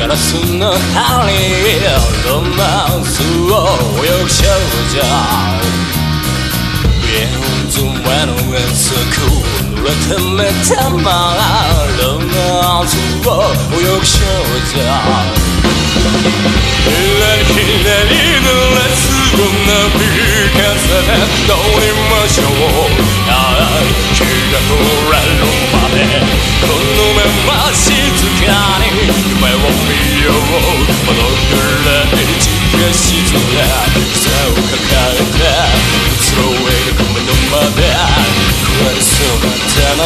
ガラスの針ロマンスを泳ぐ少女ィンズマの原則濡れた目玉ロマンスを泳ぐ少女ひらひらり濡れすごなせて乗りましょう愛キラコラロまネこのまま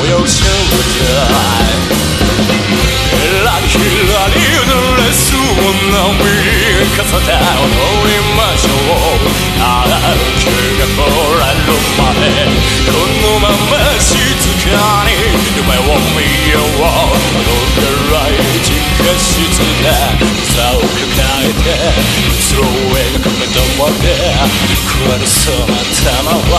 泳ぐ瞬間ラキラリのレスを波かせて踊りましょうあら気が取れるまでこのまま静かに夢を見ようどれらい時が沈んで膝を抱えて移ろいが込めたまで食われそうな玉は